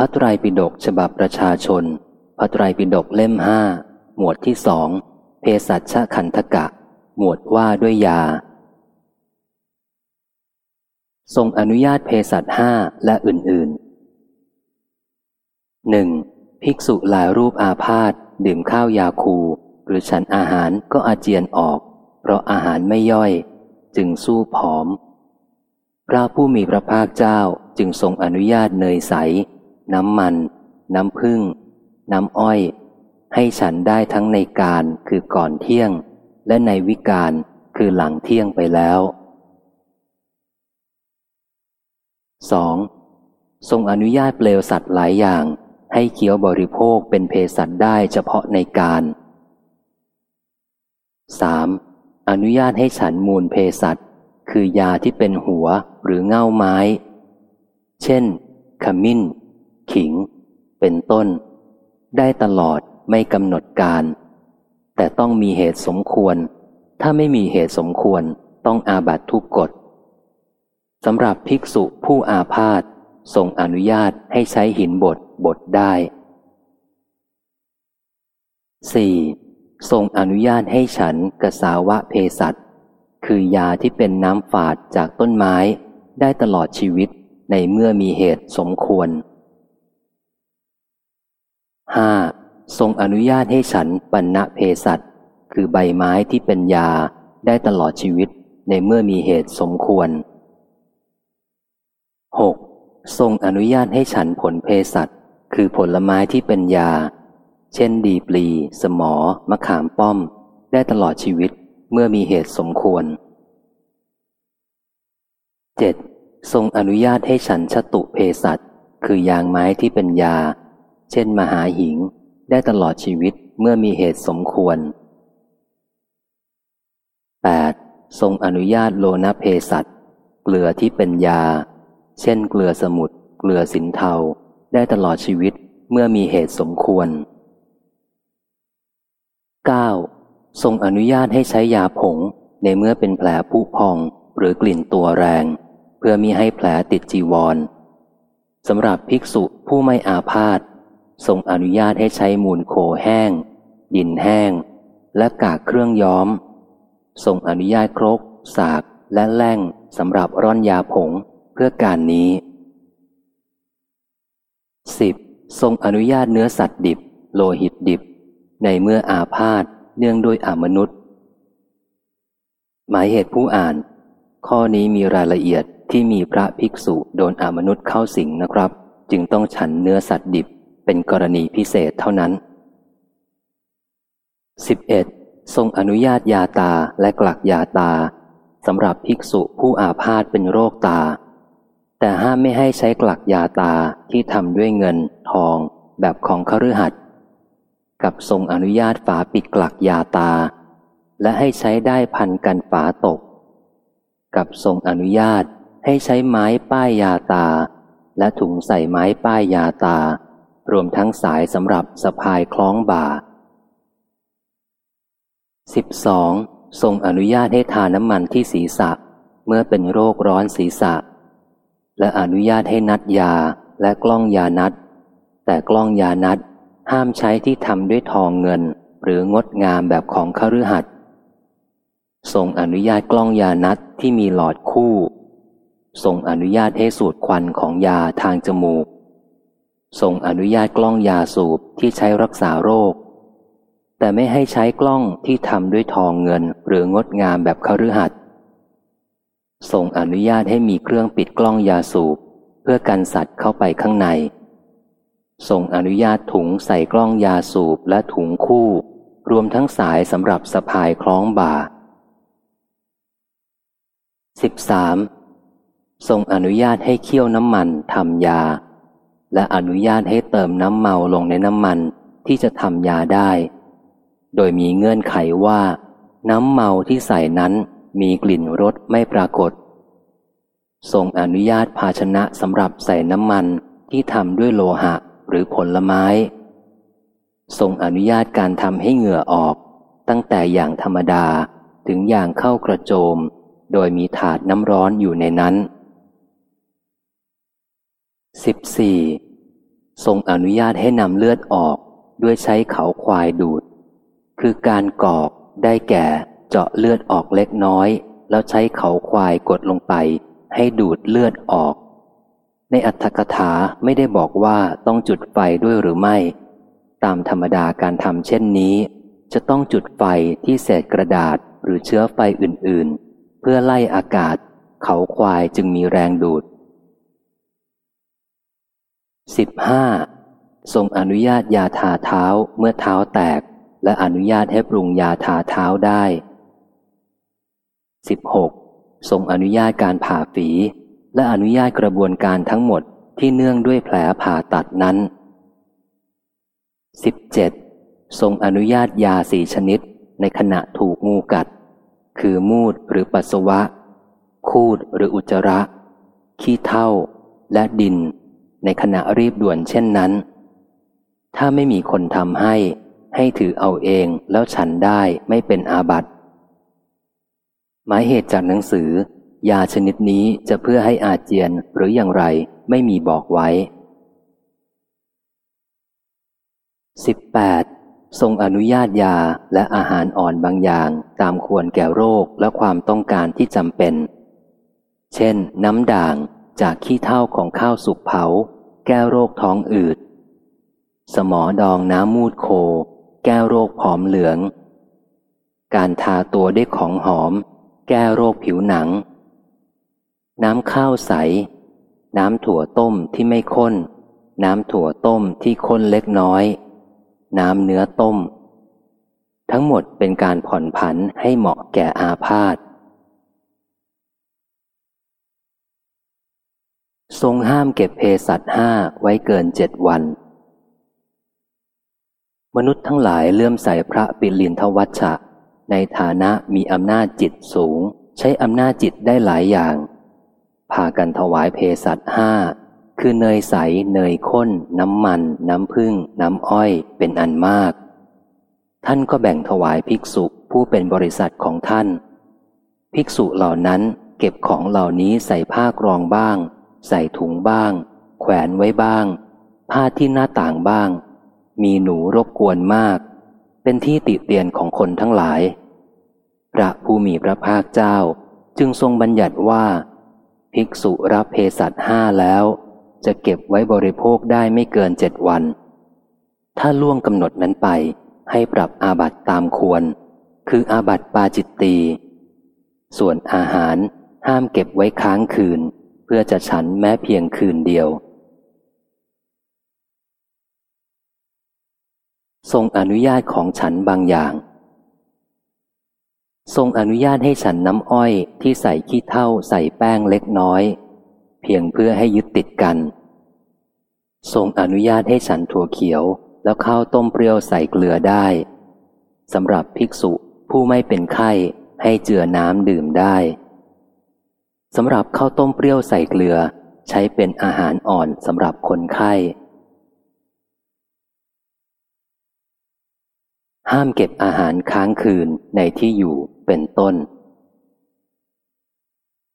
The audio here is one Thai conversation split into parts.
พระไตรปิฎกฉบับประชาชน พระไตรปิฎกเล่มห้าหมวดที่สองเภสัชขันธกะ หมวดว่าด้วยยา ทรงอนุญาตเภสัชห้าและอื่นๆหนึ่งภิกษุหลายรูปอาพาธดื่มข้าวยาคู หรือฉันอาหารก็อาเจียนออก เพราะอาหารไม่ย่อย จึงสู้ผอม พระผู้มีพระภาคเจ้าจึงทรงอนุญาตเนยใส น้ำมัน น้ำพึ่ง น้ำอ้อย ให้ฉันได้ทั้งในการคือก่อนเที่ยง และในวิการคือหลังเที่ยงไปแล้ว 2. ทรงอนุญาตเปลวสัตว์หลายอย่าง ให้เคี้ยวบริโภคเป็นเภสัชได้เฉพาะในการ 3. อนุญาตให้ฉันมูลเภสัชคือยาที่เป็นหัวหรือเง่าไม้ เช่น ขมิ้น ขิง เป็นต้น ได้ตลอดไม่กำหนดการ แต่ต้องมีเหตุสมควร ถ้าไม่มีเหตุสมควรต้องอาบัตทุกกฎสำหรับภิกษุผู้อาพาธทรงอนุญาตให้ใช้หินบดบดได้ 4. ทรงอนุญาตให้ฉันกสาวะเพสัตคือยาที่เป็นน้ำฝาดจากต้นไม้ได้ตลอดชีวิตในเมื่อมีเหตุสมควร 5. ทรงอนุญาตให้ฉันปัญณเพสัตคือใบไม้ที่เป็นยาได้ตลอดชีวิตในเมื่อมีเหตุสมควร 6. ทรงอนุญาตให้ฉันผลเพสัตคือผลไม้ที่เป็นยา เช่นดีปลี สมอ มะขามป้อม ได้ตลอดชีวิตเมื่อมีเหตุสมควร 7. ทรงอนุญาตให้ฉันชตุเพสัตคือยางไม้ที่เป็นยา เช่นมหาหิงได้ตลอดชีวิตเมื่อมีเหตุสมควร 8. ทรงอนุญาตโลนเพสัตเกลือที่เป็นยา เช่นเกลือสมุทรเกลือสินเทาได้ตลอดชีวิตเมื่อมีเหตุสมควร 9. ทรงอนุญาตให้ใช้ยาผงในเมื่อเป็นแผลผุพองหรือกลิ่นตัวแรง เพื่อมีให้แผลติดจีวรสำหรับภิกษุผู้ไม่อาพาธ ทรงอนุญาตให้ใช้มูลโคแห้ง ดินแห้ง และกากเครื่องย้อม ทรงอนุญาตครก สากและแล่งสำหรับร่อนยาผงเพื่อการนี้ 10. ทรงอนุญาตเนื้อสัตว์ดิบ โลหิตดิบ ในเมื่ออาพาธเนื่องด้วยอามนุษย์ หมายเหตุผู้อ่าน ข้อนี้มีรายละเอียดที่มีพระภิกษุโดนอามนุษย์เข้าสิงนะครับ จึงต้องฉันเนื้อสัตว์ดิบ เป็นกรณีพิเศษเท่านั้น 11. ทรงอนุญาตยาตาและกลักยาตาสำหรับภิกษุผู้อาพาธเป็นโรคตา แต่ห้ามไม่ให้ใช้กลักยาตาที่ทำด้วยเงินทองแบบของคฤหัสถ์กับทรงอนุญาตฝาปิดกลักยาตา และให้ใช้ได้พันกันฝาตก กับทรงอนุญาตให้ใช้ไม้ป้ายยาตา และถุงใส่ไม้ป้ายยาตา รวมทั้งสายสำหรับสะพายคล้องบ่า 12. ทรงอนุญาตให้ทาน้ำมันที่ศีรษะ เมื่อเป็นโรคร้อนศีรษะ และอนุญาตให้นัดยาและกล้องยานัด แต่กล้องยานัดห้ามใช้ที่ทำด้วยทองเงิน หรืองดงามแบบของคฤหัสถ์ทรงอนุญาตกล้องยานัดที่มีหลอดคู่ทรงอนุญาตให้สูดควันของยาทางจมูก ทรงอนุญาตกล้องยาสูบที่ใช้รักษาโรค แต่ไม่ให้ใช้กล้องที่ทำด้วยทองเงินหรืองดงามแบบคฤหัสถ์ทรงอนุญาตให้มีเครื่องปิดกล้องยาสูบ เพื่อกันสัตว์เข้าไปข้างใน ทรงอนุญาตถุงใส่กล้องยาสูบและถุงคู่ รวมทั้งสายสำหรับสะพายคล้องบ่า 13. ทรงอนุญาตให้เคี่ยวน้ำมันทำยา และอนุญาตให้เติมน้ำเมาลงในน้ำมันที่จะทำยาได้ โดยมีเงื่อนไขว่า น้ำเมาที่ใส่นั้นมีกลิ่นรสไม่ปรากฏ ทรงอนุญาตภาชนะสำหรับใส่น้ำมันที่ทำด้วยโลหะหรือผลไม้ ทรงอนุญาตการทำให้เหงื่อออก ตั้งแต่อย่างธรรมดาถึงอย่างเข้ากระโจม โดยมีถาดน้ำร้อนอยู่ในนั้น 14. ทรงอนุญาตให้นำเลือดออกด้วยใช้เขาควายดูด คือการกอกได้แก่เจาะเลือดออกเล็กน้อย แล้วใช้เขาควายกดลงไป ให้ดูดเลือดออก ในอัตถกถาไม่ได้บอกว่าต้องจุดไฟด้วยหรือไม่ ตามธรรมดาการทำเช่นนี้ จะต้องจุดไฟที่เศษกระดาษหรือเชื้อไฟอื่นๆ เพื่อไล่อากาศ เขาควายจึงมีแรงดูด 15. ทรงอนุญาตยาทาเท้าเมื่อเท้าแตก และอนุญาตให้ปรุงยาทาเท้าได้ 16. ทรงอนุญาตการผ่าฝี และอนุญาตกระบวนการทั้งหมดที่เนื่องด้วยแผลผ่าตัดนั้น 17. ทรงอนุญาตยาสี่ชนิดในขณะถูกงูกัด คือมูดหรือปัสสาวะ คูดหรืออุจจาระ ขี้เท่า และดิน ในขณะรีบด่วนเช่นนั้น ถ้าไม่มีคนทำให้ ให้ถือเอาเองแล้วฉันได้ไม่เป็นอาบัติหมายเหตุจากหนังสือ ยาชนิดนี้จะเพื่อให้อาเจียนหรืออย่างไรไม่มีบอกไว้ 18. ทรงอนุญาตยาและอาหารอ่อนบางอย่างตามควรแก่โรคและความต้องการที่จำเป็น เช่น น้ำด่าง จากขี้เท่าของข้าวสุกเผา แก้โรคท้องอืด สมอดองน้ำมูดโค แก้โรคผอมเหลือง การทาตัวด้วยของหอม แก้โรคผิวหนัง น้ำข้าวใส น้ำถั่วต้มที่ไม่ข้น น้ำถั่วต้มที่ข้นเล็กน้อย น้ำเนื้อต้ม ทั้งหมดเป็นการผ่อนผันให้เหมาะแก่อาพาธ ทรงห้ามเก็บเพสัตห้าไว้เกินเจ็ดวัน มนุษย์ทั้งหลายเลื่อมใสพระปิลินทวัชชะ ในฐานะมีอำนาจจิตสูง ใช้อำนาจจิตได้หลายอย่าง พากันถวายเพสัตห้าคือเนยใส เนยข้น น้ำมัน น้ำพึ่งน้ำอ้อยเป็นอันมาก ท่านก็แบ่งถวายภิกษุผู้เป็นบริษัทของท่าน ภิกษุเหล่านั้นเก็บของเหล่านี้ใส่ผ้ากรองบ้าง ใส่ถุงบ้าง แขวนไว้บ้าง ผ้าที่หน้าต่างบ้าง มีหนูรบกวนมาก เป็นที่ติเตียนของคนทั้งหลาย พระผู้มีพระภาคเจ้าจึงทรงบัญญัติว่า ภิกษุรับเพสัตห้าแล้ว จะเก็บไว้บริโภคได้ไม่เกินเจ็ดวัน ถ้าล่วงกำหนดนั้นไปให้ปรับอาบัตตามควร คืออาบัตปาจิตตี ส่วนอาหารห้ามเก็บไว้ค้างคืน เพื่อจะฉันแม้เพียงคืนเดียว ทรงอนุญาตของฉันบางอย่าง ทรงอนุญาตให้ฉันน้ำอ้อยที่ใส่ขี้เท่าใส่แป้งเล็กน้อย เพียงเพื่อให้ยึดติดกัน ทรงอนุญาตให้ฉันถั่วเขียวแล้วข้าวต้มเปรี้ยวใส่เกลือได้สำหรับภิกษุผู้ไม่เป็นไข้ให้เจือน้ำดื่มได้ สำหรับข้าวต้มเปรี้ยวใส่เกลือ ใช้เป็นอาหารอ่อนสำหรับคนไข้ ห้ามเก็บอาหารค้างคืนในที่อยู่เป็นต้น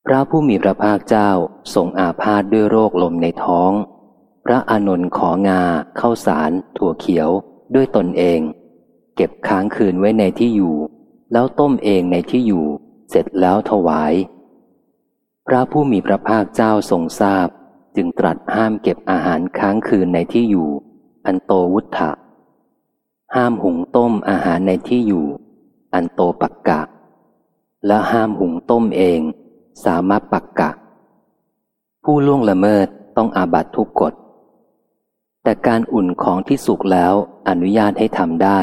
พระผู้มีพระภาคเจ้าทรงอาพาธด้วยโรคลมในท้อง พระอานนท์ของาเข้าสาร ถั่วเขียวด้วยตนเอง เก็บค้างคืนไว้ในที่อยู่ แล้วต้มเองในที่อยู่ เสร็จแล้วถวาย พระผู้มีพระภาคเจ้าทรงทราบ จึงตรัสห้ามเก็บอาหารค้างคืนในที่อยู่ อันโตวุฒะห้ามหุงต้มอาหารในที่อยู่ อันโตปักกะ และห้ามหุงต้มเอง สามารถปักกะ ผู้ล่วงละเมิดต้องอาบัตทุกกฎ แต่การอุ่นของที่สุกแล้วอนุญาตให้ทำได้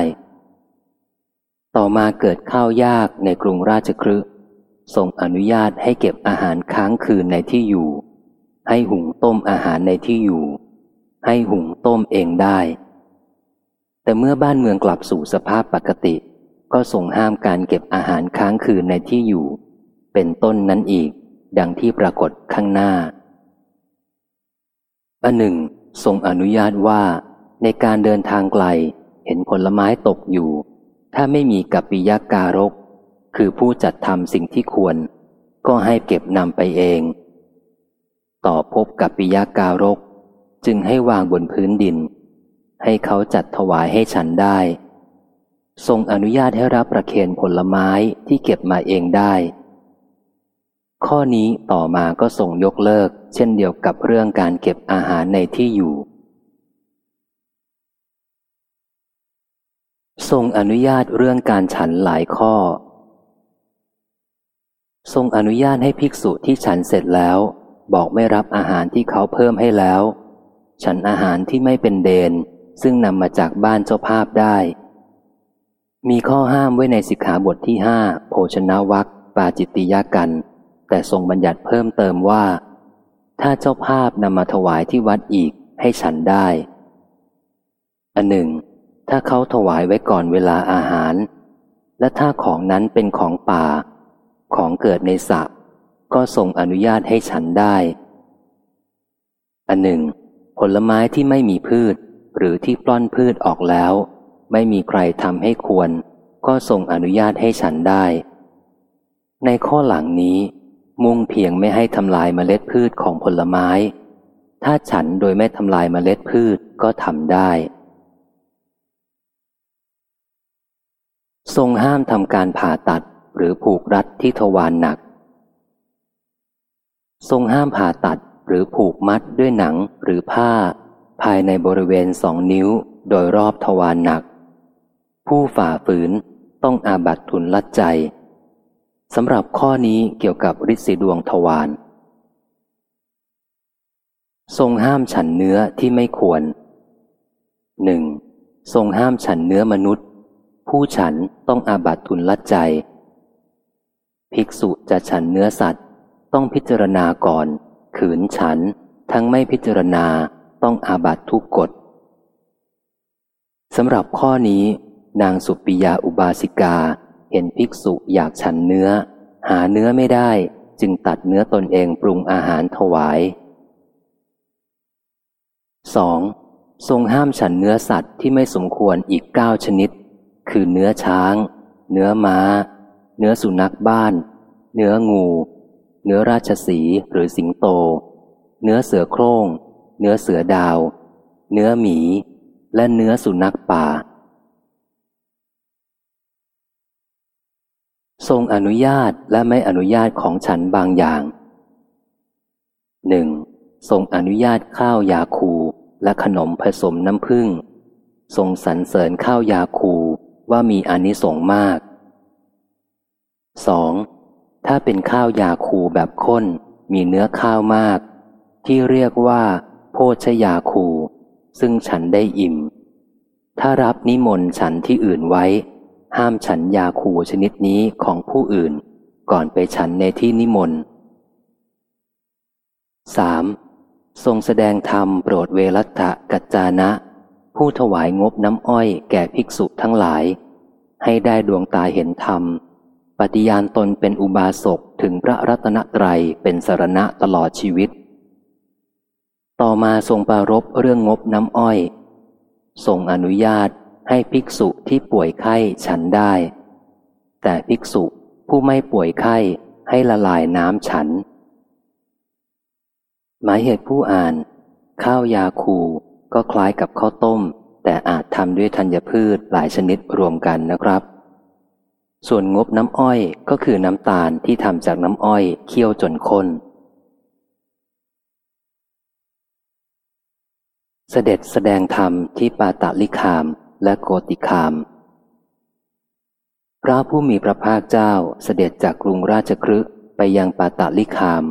ต่อมาเกิดข้าวยากในกรุงราชครึ ส่งอนุญาตให้เก็บอาหารค้างคืนในที่อยู่ ให้หุงต้มอาหารในที่อยู่ ให้หุงต้มเองได้ แต่เมื่อบ้านเมืองกลับสู่สภาพปกติ ก็ส่งห้ามการเก็บอาหารค้างคืนในที่อยู่ เป็นต้นนั้นอีก ดังที่ปรากฏข้างหน้าอันหนึ่ง ทรงอนุญาตว่า ในการเดินทางไกลเห็นผลไม้ตกอยู่ ถ้าไม่มีกัปปิยาการก คือผู้จัดทำสิ่งที่ควร ก็ให้เก็บนำไปเอง ต่อพบกัปปิยาการก จึงให้วางบนพื้นดิน ให้เขาจัดถวายให้ฉันได้ ทรงอนุญาตให้รับประเคนผลไม้ที่เก็บมาเองได้ ข้อนี้ต่อมาก็ทรงยกเลิก เช่นเดียวกับเรื่องการเก็บอาหารในที่อยู่ทรงอนุญาตเรื่องการฉันหลายข้อ ทรงอนุญาตให้ภิกษุที่ฉันเสร็จแล้ว บอกไม่รับอาหารที่เขาเพิ่มให้แล้ว ฉันอาหารที่ไม่เป็นเดน ซึ่งนำมาจากบ้านเจ้าภาพได้ มีข้อห้ามไว้ในสิกขาบทที่ห้าโภชนาวัคปาจิตติยากัน แต่ทรงบัญญัติเพิ่มเติมว่า ถ้าเจ้าภาพนำมาถวายที่วัดอีกให้ฉันได้ อันหนึ่ง ถ้าเขาถวายไว้ก่อนเวลาอาหาร และถ้าของนั้นเป็นของป่า ของเกิดในสระก็ทรงอนุญาตให้ฉันได้ อันหนึ่ง ผลไม้ที่ไม่มีพืช หรือที่ปล้อนพืชออกแล้ว ไม่มีใครทำให้ควร ก็ทรงอนุญาตให้ฉันได้ ในข้อหลังนี้ มุ่งเพียงไม่ให้ทำลายเมล็ดพืชของผลไม้ ถ้าฉันโดยไม่ทำลายเมล็ดพืชก็ทำได้ ทรงห้ามทำการผ่าตัด หรือผูกรัดที่ทวารหนัก ทรงห้ามผ่าตัดหรือผูกมัดด้วยหนังหรือผ้า ภายในบริเวณสองนิ้วโดยรอบทวารหนัก ผู้ฝ่าฝืนต้องอาบัตทุนลัดใจสำหรับข้อนี้เกี่ยวกับฤทธิ์สีดวงทวารทรงห้ามฉันเนื้อที่ไม่ควรหนึ่งทรงห้ามฉันเนื้อมนุษย์ ผู้ฉันต้องอาบัตทุนลัดใจ ภิกษุจะฉันเนื้อสัตว์ ต้องพิจารณาก่อน ขืนฉัน ทั้งไม่พิจารณาต้องอาบัตทุกกฎสำหรับข้อนี้ นางสุปิยาอุบาสิกา เห็นภิกษุอยากฉันเนื้อ หาเนื้อไม่ได้ จึงตัดเนื้อตนเองปรุงอาหารถวาย 2. ทรงห้ามฉันเนื้อสัตว์ที่ไม่สมควรอีกเก้าชนิด คือเนื้อช้าง เนื้อม้า เนื้อสุนัขบ้าน เนื้องู เนื้อราชสีหรือสิงโต เนื้อเสือโคร่ง เนื้อเสือดาว เนื้อหมี และเนื้อสุนัขป่า ทรงอนุญาตและไม่อนุญาตของฉันบางอย่างหนึ่งทรงอนุญาตข้าวยาคูและขนมผสมน้ำผึ้งทรงสรรเสริญข้าวยาคูว่ามีอนิสงส์มาก 2. ถ้าเป็นข้าวยาคูแบบข้น มีเนื้อข้าวมาก ที่เรียกว่าโพชยาคู ซึ่งฉันได้อิ่ม ถ้ารับนิมนต์ฉันที่อื่นไว้ ห้ามฉันยาคูชนิดนี้ของผู้อื่น ก่อนไปฉันในที่นิมนต์ 3. ทรงแสดงธรรมโปรดเวรัตะกัจจานะ ผู้ถวายงบน้ำอ้อยแก่ภิกษุทั้งหลาย ให้ได้ดวงตาเห็นธรรม ปฏิญาณตนเป็นอุบาสกถึงพระรัตนตรัยเป็นสรณะตลอดชีวิต ต่อมาทรงปารบเรื่องงบน้ำอ้อย ทรงอนุญาตให้ภิกษุที่ป่วยไข้ฉันได้ แต่ภิกษุผู้ไม่ป่วยไข้ให้ละลายน้ำฉัน หมายเหตุผู้อ่าน ข้าวยาคูก็คล้ายกับข้าวต้ม แต่อาจทำด้วยธัญพืชหลายชนิดรวมกันนะครับ ส่วนงบน้ำอ้อยก็คือน้ำตาลที่ทำจากน้ำอ้อยเคี่ยวจนข้น เสด็จแสดงธรรมที่ปาตาลิคามและโกติคาม พระผู้มีพระภาคเจ้าเสด็จจากกรุงราชครึไปยังปาตาลิคาม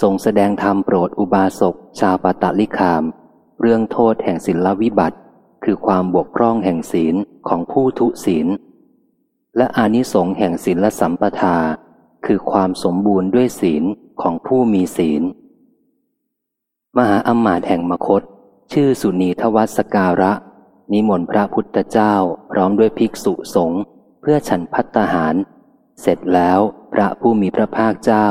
ทรงแสดงธรรมโปรดอุบาสกชาวปาตาลิคาม เรื่องโทษแห่งศีลวิบัติ คือความบวกพร่องแห่งศีลของผู้ทุศีล และอานิสงส์แห่งศีลสัมปทา คือความสมบูรณ์ด้วยศีลของผู้มีศีล มหาอมาตย์แห่งมคต ชื่อสุนีทวัสการะ นิมนต์พระพุทธเจ้าพร้อมด้วยภิกษุสงฆ์เพื่อฉันพัตหาร เสร็จแล้วพระผู้มีพระภาคเจ้า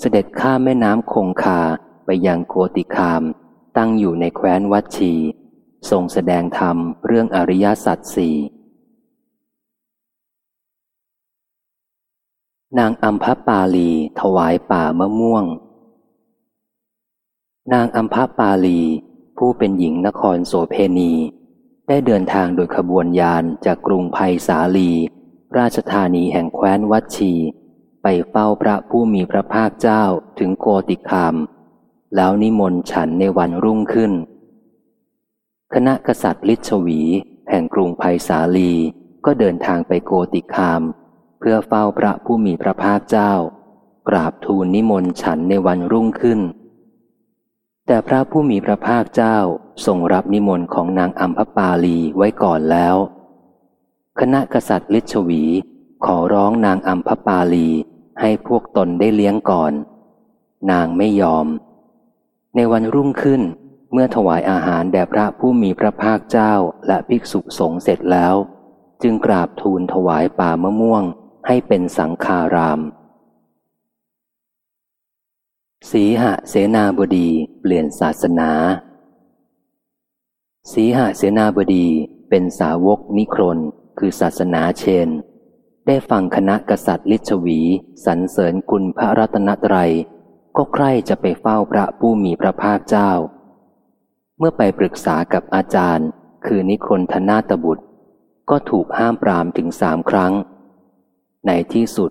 เสด็จข้ามแม่น้ำคงคาไปยังโกติคาม ตั้งอยู่ในแคว้นวัดชี ทรงแสดงธรรมเรื่องอริยสัจสี่ นางอัมพปาลีถวายป่ามะม่วง นางอัมพปาลี ผู้เป็นหญิงนครโสเพณี ได้เดินทางโดยขบวนยานจากกรุงไผ่สาลี ราชธานีแห่งแคว้นวัดชี ไปเฝ้าพระผู้มีพระภาคเจ้าถึงโกติคาม แล้วนิมนต์ฉันในวันรุ่งขึ้น คณะกษัตริย์ลิชวี แห่งกรุงไผ่สาลีก็เดินทางไปโกติคาม เพื่อเฝ้าพระผู้มีพระภาคเจ้า กราบทูลนิมนต์ฉันในวันรุ่งขึ้น แต่พระผู้มีพระภาคเจ้าทรงรับนิมนต์ของนางอัมพปาลีไว้ก่อนแล้ว คณะกษัตริย์ลิชวีขอร้องนางอัมพปาลีให้พวกตนได้เลี้ยงก่อน นางไม่ยอม ในวันรุ่งขึ้นเมื่อถวายอาหารแด่พระผู้มีพระภาคเจ้าและภิกษุสงฆ์เสร็จแล้ว จึงกราบทูลถวายป่ามะม่วง ให้เป็นสังฆาราม สีหะเสนาบดีเปลี่ยนศาสนา สีหะเสนาบดีเป็นสาวกนิครนคือศาสนาเชน ได้ฟังคณะกษัตริย์ลิชวีสรรเสริญคุณพระรัตนตรัย ก็ใคร่จะไปเฝ้าพระผู้มีพระภาคเจ้า เมื่อไปปรึกษากับอาจารย์ คือนิครนธนาตบุตร ก็ถูกห้ามปรามถึงสามครั้ง ในที่สุด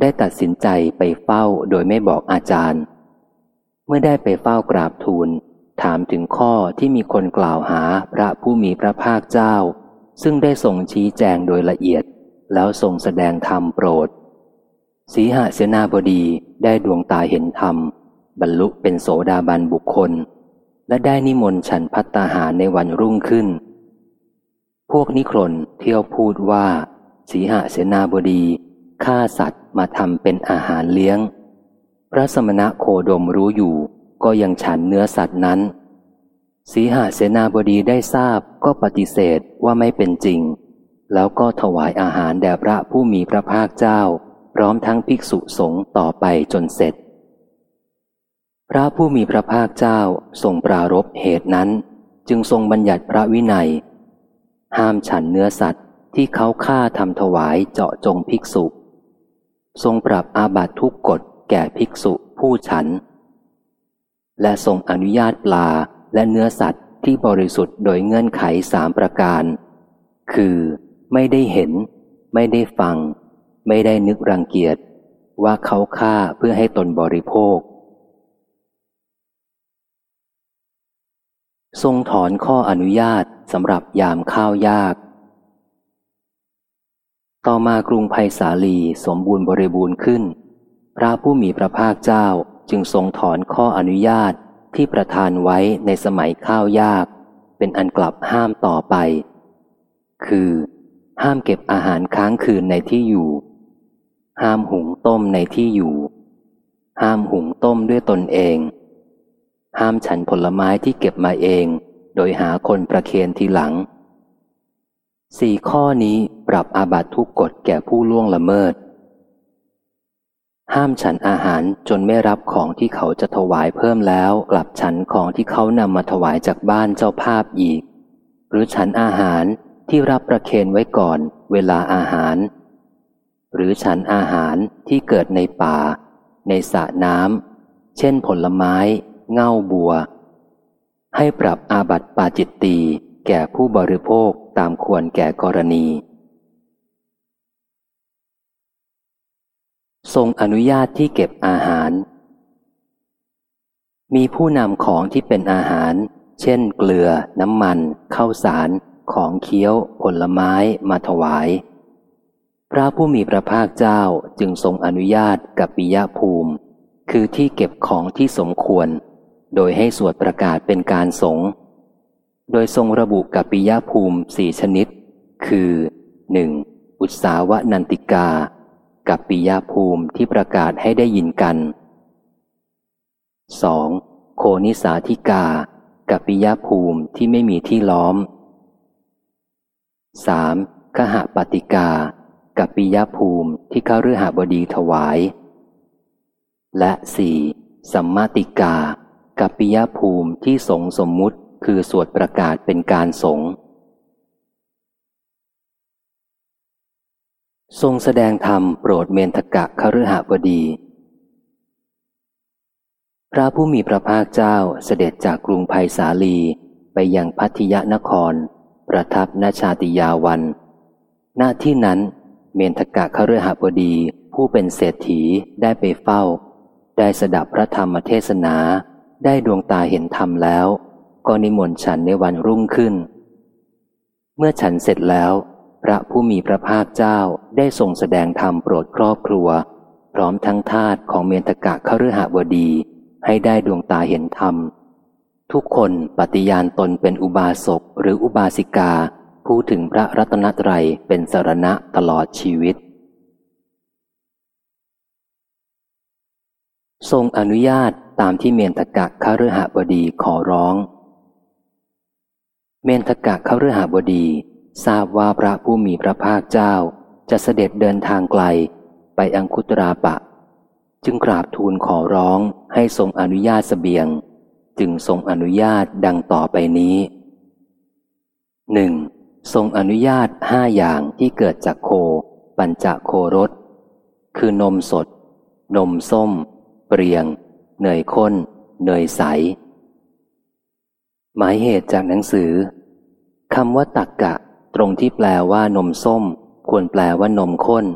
ได้ตัดสินใจไปเฝ้าโดยไม่บอกอาจารย์ เมื่อได้ไปเฝ้ากราบทูล ถามถึงข้อที่มีคนกล่าวหาพระผู้มีพระภาคเจ้า ซึ่งได้ส่งชี้แจงโดยละเอียด แล้วทรงแสดงธรรมโปรด สีหเสนาบดีได้ดวงตาเห็นธรรม บรรลุเป็นโสดาบันบุคคล และได้นิมนต์ฉันพัตตาหารในวันรุ่งขึ้น พวกนิครนเที่ยวพูดว่า สีหเสนาบดี ฆ่าสัตว์มาทำเป็นอาหารเลี้ยง พระสมณะโคดมรู้อยู่ ก็ยังฉันเนื้อสัตว์นั้น สีหาเสนาบดีได้ทราบก็ปฏิเสธว่าไม่เป็นจริง แล้วก็ถวายอาหารแด่พระผู้มีพระภาคเจ้า พร้อมทั้งภิกษุสงฆ์ต่อไปจนเสร็จ พระผู้มีพระภาคเจ้าทรงปรารบเหตุนั้น จึงทรงบัญญัติพระวินัย ห้ามฉันเนื้อสัตว์ที่เขาฆ่าทำถวายเจาะจงภิกษุ ทรงปรับอาบัตทุกกฎแก่ภิกษุผู้ฉัน และทรงอนุญาตปลาและเนื้อสัตว์ที่บริสุทธิ์โดยเงื่อนไขสามประการ คือไม่ได้เห็น ไม่ได้ฟัง ไม่ได้นึกรังเกียจ ว่าเขาฆ่าเพื่อให้ตนบริโภค ทรงถอนข้ออนุญาตสำหรับยามข้าวยาก ต่อมากรุงไผ่สาลีสมบูรณ์บริบูรณ์ขึ้น พระผู้มีพระภาคเจ้าจึงทรงถอนข้ออนุญาตที่ประทานไว้ในสมัยข้าวยาก เป็นอันกลับห้ามต่อไป คือ ห้ามเก็บอาหารค้างคืนในที่อยู่ ห้ามหุงต้มในที่อยู่ ห้ามหุงต้มด้วยตนเอง ห้ามฉันผลไม้ที่เก็บมาเอง โดยหาคนประเคนทีหลัง สี่ข้อนี้ปรับอาบัตทุกกฎแก่ผู้ล่วงละเมิด ห้ามฉันอาหารจนไม่รับของที่เขาจะถวายเพิ่มแล้ว กลับฉันของที่เขานำมาถวายจากบ้านเจ้าภาพอีก หรือฉันอาหารที่รับประเคนไว้ก่อนเวลาอาหาร หรือฉันอาหารที่เกิดในป่า ในสระน้ำเช่นผลไม้ เง่าบัว ให้ปรับอาบัติปาจิตตีแก่ผู้บริโภค ตามควรแก่กรณี ทรงอนุญาตที่เก็บอาหาร มีผู้นำของที่เป็นอาหาร เช่น เกลือ น้ำมันข้าวสาร ของเคี้ยว ผลไม้มาถวาย พระผู้มีพระภาคเจ้าจึงทรงอนุญาตกับปิยภูมิ คือที่เก็บของที่สมควร โดยให้สวดประกาศเป็นการสง โดยทรงระบุกับปิยภูมิสี่ชนิด คือหนึ่งอุตสาวนันติกา กับปิยภูมิที่ประกาศให้ได้ยินกัน 2. โคนิสาธิกา กับปิยภูมิที่ไม่มีที่ล้อม 3. ขหปฏิกา กับปิยภูมิที่เขาฤหบดีถวาย และสี่สัมมาติกา กับปิยภูมิที่สงสมมุติ คือสวดประกาศเป็นการสงทรงแสดงธรรมโปรดเมนทกะคฤหบดี พระผู้มีพระภาคเจ้าเสด็จจากกรุงไผ่สาลีไปยังพัทยนคร ประทับนาชาติยาวัน หน้าที่นั้น เมนทกะคฤหบดีผู้เป็นเศรษฐีได้ไปเฝ้า ได้สดับพระธรรมเทศนา ได้ดวงตาเห็นธรรมแล้ว ก็นิมนต์ฉันในวันรุ่งขึ้น เมื่อฉันเสร็จแล้ว พระผู้มีพระภาคเจ้าได้ทรงแสดงธรรมโปรดครอบครัว พร้อมทั้งทาตของเมนตกะคฤหบดี ให้ได้ดวงตาเห็นธรรม ทุกคนปฏิญาณตนเป็นอุบาสกหรืออุบาสิกา พูดถึงพระรัตนตรัยเป็นสารณะตลอดชีวิตทรงอนุญาตตามที่เมียนทกะคฤหบดีขอร้อง เมนทกะคฤหาบดี ทราบว่าพระผู้มีพระภาคเจ้าจะเสด็จเดินทางไกล ไปอังคุตราปะ จึงกราบทูลขอร้องให้ทรงอนุญาตสเสบียง จึงทรงอนุญาตดังต่อไปนี้หนึ่งทรงอนุญาตห้าอย่างที่เกิดจากโค ปัญจโครสคือนมสด นมส้ม เปรียง เนยข้น เนยใส หมายเหตุจากหนังสือคำว่าตักกะ ตรงที่แปลว่านมส้ม ควรแปลว่านมข้น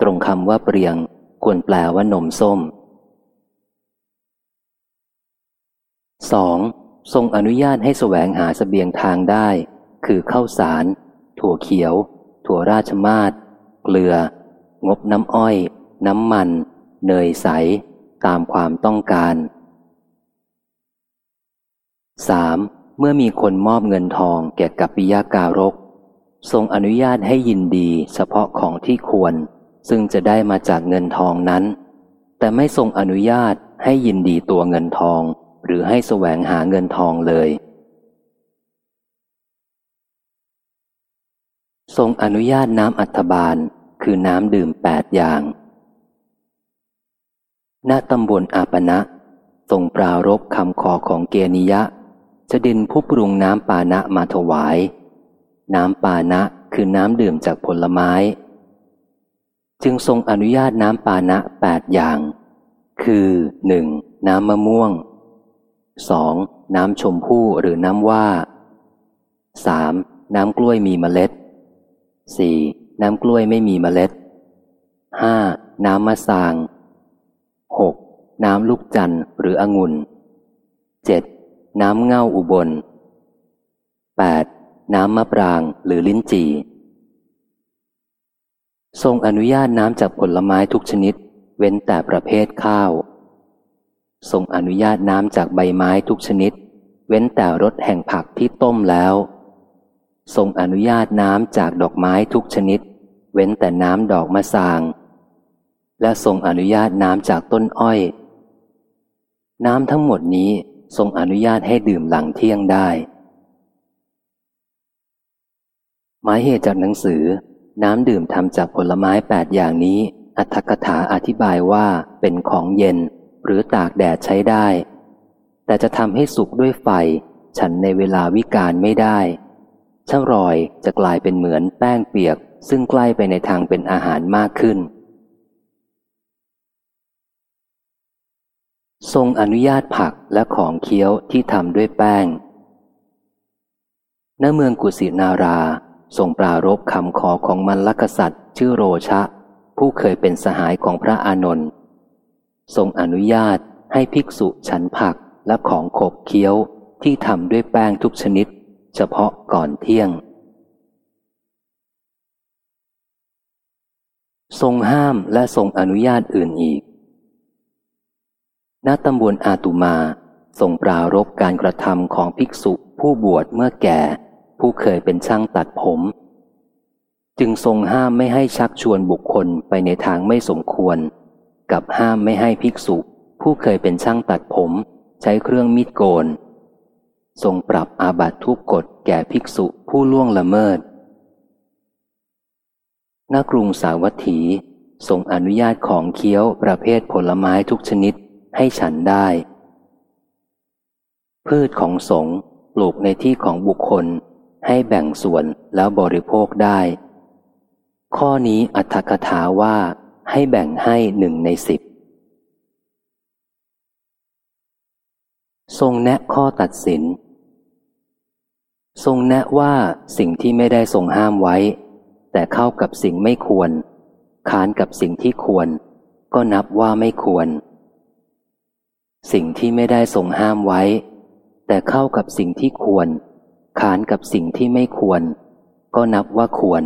ตรงคำว่าเปรียง ควรแปลว่านมส้ม 2. ทรงอนุญาตให้แสวงหาสเสบียงทางได้ คือข้าวสาร ถั่วเขียว ถั่วราชมาศเกลือ งบน้ำอ้อย น้ำมัน เนยใส ตามความต้องการ 3. เมื่อมีคนมอบเงินทองแก่กัปปิยาการก ทรงอนุญาตให้ยินดีเฉพาะของที่ควร ซึ่งจะได้มาจากเงินทองนั้น แต่ไม่ทรงอนุญาตให้ยินดีตัวเงินทอง หรือให้แสวงหาเงินทองเลย ทรงอนุญาตน้ำอัฐบาลคือน้ำดื่มแปดอย่าง ณตำบลอาปณะทรงปรารบคำขอของเกนิยะ จะดินผู้ปรุงน้ำปานะมาถวาย น้ำปานะคือน้ำดื่มจากผลไม้ จึงทรงอนุญาตน้ำปานะแปดอย่าง คือหนึ่งน้ำมะม่วงสองน้ำชมพู่หรือน้ำว่าสามน้ำกล้วยมีเมล็ดสี่น้ำกล้วยไม่มีเมล็ดห้าน้ำมะสางหกน้ำลูกจันทร์หรือองุ่นเจ็ด น้ำเง่าอุบลแปดน้ำมะปรางหรือลิ้นจี่ ทรงอนุญาตน้ำจากผลไม้ทุกชนิด เว้นแต่ประเภทข้าว ทรงอนุญาตน้ำจากใบไม้ทุกชนิด เว้นแต่รสแห่งผักที่ต้มแล้ว ทรงอนุญาตน้ำจากดอกไม้ทุกชนิด เว้นแต่น้ำดอกมะสาง และทรงอนุญาตน้ำจากต้นอ้อย น้ำทั้งหมดนี้ ทรงอนุญาตให้ดื่มหลังเที่ยงได้ หมายเหตุจากหนังสือ น้ำดื่มทำจากผลไม้แปดอย่างนี้ อัธกถาอธิบายว่าเป็นของเย็น หรือตากแดดใช้ได้ แต่จะทำให้สุกด้วยไฟ ฉันในเวลาวิกาลไม่ได้ช่างรอยจะกลายเป็นเหมือนแป้งเปียก ซึ่งใกล้ไปในทางเป็นอาหารมากขึ้น ทรงอนุญาตผักและของเคี้ยวที่ทำด้วยแป้ง ณ เมืองกุสินารา ทรงปรารบคำขอของมันลกษัตริย์ ชื่อโรชะ ผู้เคยเป็นสหายของพระอานนท์ ทรงอนุญาตให้ภิกษุฉันผักและของขบเคี้ยวที่ทำด้วยแป้งทุกชนิด เฉพาะก่อนเที่ยง ทรงห้ามและทรงอนุญาตอื่นอีก ณตำบลอาตุมาทรงปรารบการกระทำของภิกษุผู้บวชเมื่อแก่ ผู้เคยเป็นช่างตัดผม จึงทรงห้ามไม่ให้ชักชวนบุคคลไปในทางไม่สมควร กับห้ามไม่ให้ภิกษุ ผู้เคยเป็นช่างตัดผม ใช้เครื่องมีดโกน ทรงปรับอาบัตทุกกฎแก่ภิกษุผู้ล่วงละเมิดนกรุงสาวัตถีทรงอนุญาตของเคี้ยวประเภทผลไม้ทุกชนิด ให้ฉันได้ พืชของสงปลูกในที่ของบุคคลให้แบ่งส่วนแล้วบริโภคได้ ข้อนี้อัตถกถาว่าให้แบ่งให้หนึ่งในสิบทรงแนะข้อตัดสิน ทรงแนะว่าสิ่งที่ไม่ได้ทรงห้ามไว้ แต่เข้ากับสิ่งไม่ควร ค้านกับสิ่งที่ควร ก็นับว่าไม่ควร สิ่งที่ไม่ได้ทรงห้ามไว้ แต่เข้ากับสิ่งที่ควรค้านกับสิ่งที่ไม่ควร ก็นับว่าควร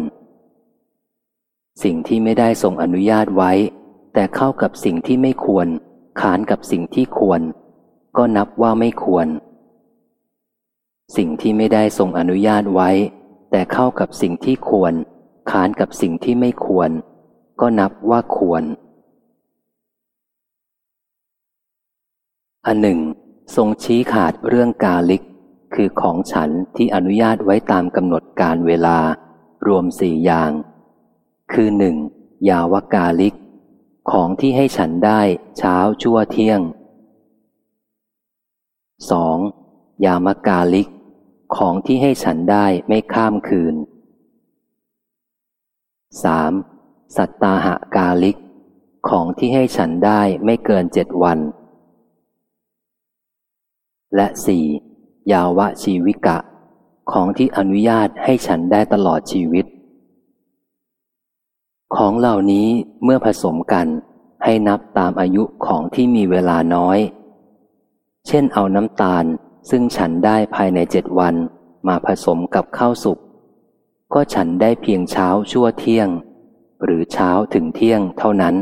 สิ่งที่ไม่ได้ทรงอนุญาตไว้ แต่เข้ากับสิ่งที่ไม่ควร ขานกับสิ่งที่ควร ก็นับว่าไม่ควร สิ่งที่ไม่ได้ทรงอนุญาตไว้ แต่เข้ากับสิ่งที่ควร ขานกับสิ่งที่ไม่ควร ก็นับว่าควร อันหนึ่ง ทรงชี้ขาดเรื่องกาลิก คือของฉันที่อนุญาตไว้ตามกำหนดการเวลา รวมสี่อย่าง คือหนึ่งยาวกาลิก ของที่ให้ฉันได้เช้าชั่วเที่ยง 2. ยามกาลิก ของที่ให้ฉันได้ไม่ข้ามคืน 3. สัตตาหากาลิก ของที่ให้ฉันได้ไม่เกินเจ็ดวัน และสี่ยาวะชีวิกะ ของที่อนุญาตให้ฉันได้ตลอดชีวิต ของเหล่านี้เมื่อผสมกันให้นับตามอายุของที่มีเวลาน้อย เช่นเอาน้ำตาลซึ่งฉันได้ภายในเจ็ดวันมาผสมกับข้าวสุกก็ฉันได้เพียงเช้าชั่วเที่ยง หรือเช้าถึงเที่ยงเท่านั้น